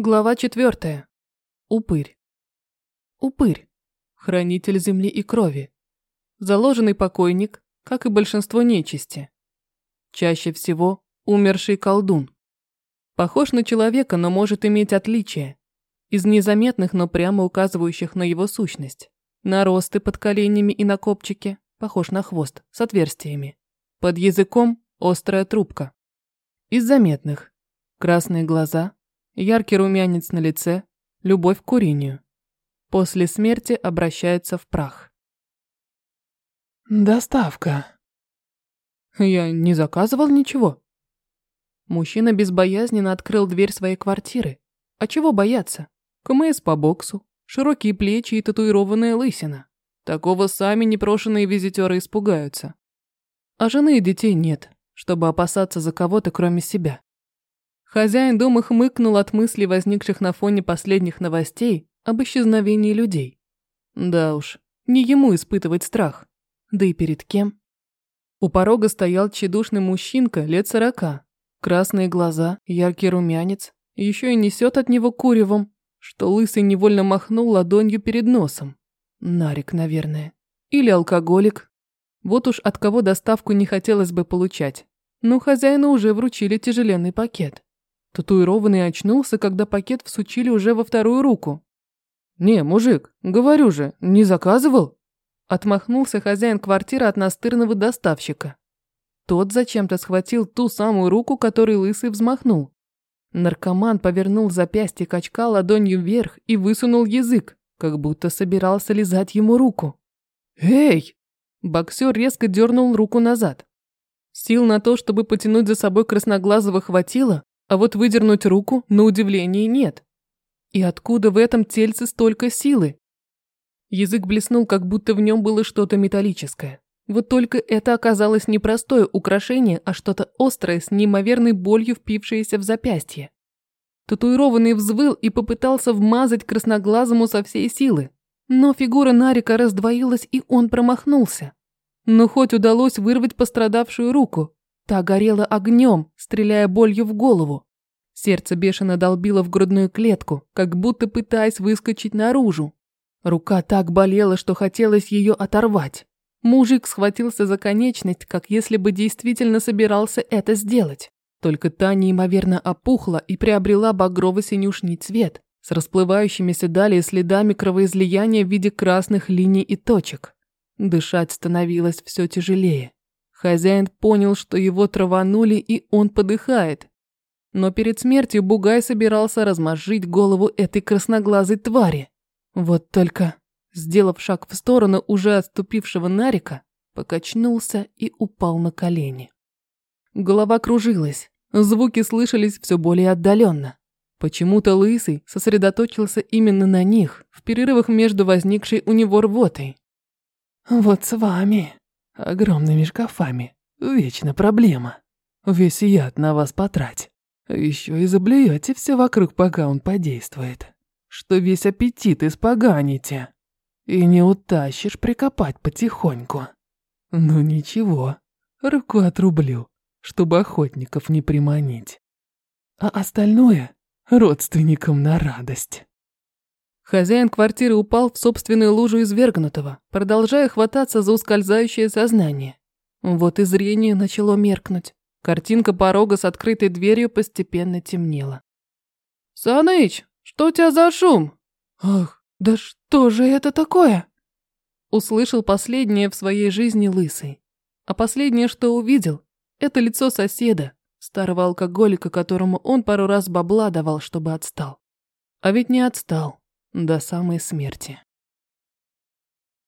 Глава четвертая. Упырь. Упырь. Хранитель земли и крови. Заложенный покойник, как и большинство нечисти. Чаще всего умерший колдун. Похож на человека, но может иметь отличия. Из незаметных, но прямо указывающих на его сущность. Наросты под коленями и на копчике, похож на хвост, с отверстиями. Под языком острая трубка. Из заметных. Красные глаза, яркий румянец на лице, любовь к курению. После смерти обращается в прах. «Доставка». Я не заказывал ничего. Мужчина безбоязненно открыл дверь своей квартиры. А чего бояться? КМС по боксу, широкие плечи и татуированная лысина. Такого сами непрошенные визитеры испугаются. А жены и детей нет, чтобы опасаться за кого-то, кроме себя. Хозяин дома хмыкнул от мыслей, возникших на фоне последних новостей об исчезновении людей. Да уж, не ему испытывать страх. Да и перед кем? У порога стоял тщедушный мужчинка лет сорока. Красные глаза, яркий румянец, еще и несет от него куревом, что лысый невольно махнул ладонью перед носом. Нарик, наверное. Или алкоголик. Вот уж от кого доставку не хотелось бы получать. Но хозяину уже вручили тяжеленный пакет. Татуированный очнулся, когда пакет всучили уже во вторую руку. «Не, мужик, говорю же, не заказывал?» Отмахнулся хозяин квартиры от настырного доставщика. Тот зачем-то схватил ту самую руку, которой лысый взмахнул. Наркоман повернул запястье качка ладонью вверх и высунул язык, как будто собирался лизать ему руку. «Эй!» Боксер резко дернул руку назад. Сил на то, чтобы потянуть за собой красноглазого хватило, а вот выдернуть руку, на удивление, нет. И откуда в этом тельце столько силы? Язык блеснул, как будто в нем было что-то металлическое. Вот только это оказалось не простое украшение, а что-то острое с неимоверной болью, впившееся в запястье. Татуированный взвыл и попытался вмазать красноглазому со всей силы. Но фигура Нарика раздвоилась, и он промахнулся. Но хоть удалось вырвать пострадавшую руку, Та горела огнем, стреляя болью в голову. Сердце бешено долбило в грудную клетку, как будто пытаясь выскочить наружу. Рука так болела, что хотелось ее оторвать. Мужик схватился за конечность, как если бы действительно собирался это сделать. Только та неимоверно опухла и приобрела багрово-синюшний цвет с расплывающимися далее следами кровоизлияния в виде красных линий и точек. Дышать становилось все тяжелее. Хозяин понял, что его траванули и он подыхает. Но перед смертью Бугай собирался размозжить голову этой красноглазой твари. Вот только, сделав шаг в сторону уже отступившего Нарика, покачнулся и упал на колени. Голова кружилась, звуки слышались все более отдаленно. Почему-то Лысый сосредоточился именно на них, в перерывах между возникшей у него рвотой. «Вот с вами», огромными шкафами. Вечно проблема. Весь яд на вас потрать. Еще и заблюете все вокруг, пока он подействует. Что весь аппетит испоганите. И не утащишь прикопать потихоньку. Ну ничего, руку отрублю, чтобы охотников не приманить. А остальное родственникам на радость. Хозяин квартиры упал в собственную лужу извергнутого, продолжая хвататься за ускользающее сознание. Вот и зрение начало меркнуть. Картинка порога с открытой дверью постепенно темнела. «Саныч, что у тебя за шум?» «Ах, да что же это такое?» Услышал последнее в своей жизни лысый. А последнее, что увидел, это лицо соседа, старого алкоголика, которому он пару раз бабла давал, чтобы отстал. А ведь не отстал до самой смерти.